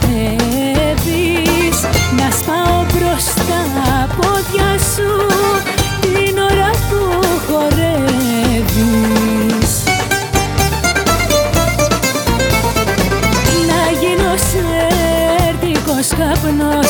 χαϊδεύεις Να σπάω μπροστά πόδια σου την ώρα που χορεύεις. Να γίνω σερτικός καπνός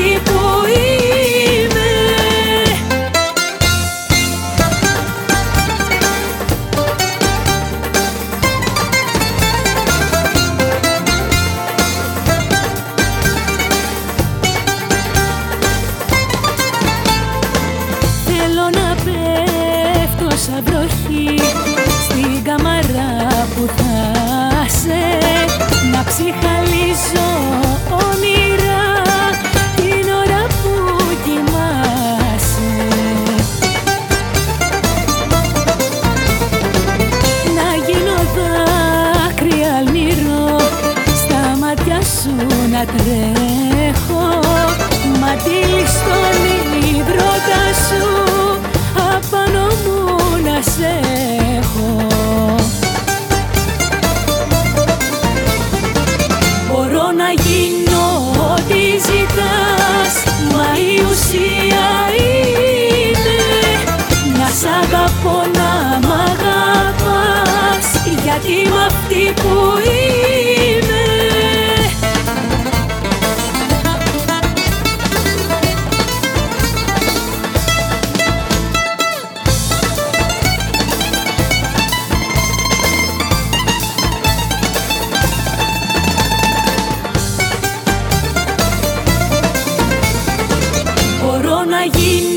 είμαι αυτή τρέχω Μα τη ληστώνει η δρότα σου Απάνω μου να σε έχω. Μπορώ να γίνω ό,τι ζητάς Μα η ουσία είναι Να σ' αγαπώ να μ' αγαπάς. Γιατί είμαι αυτή που είμαι allí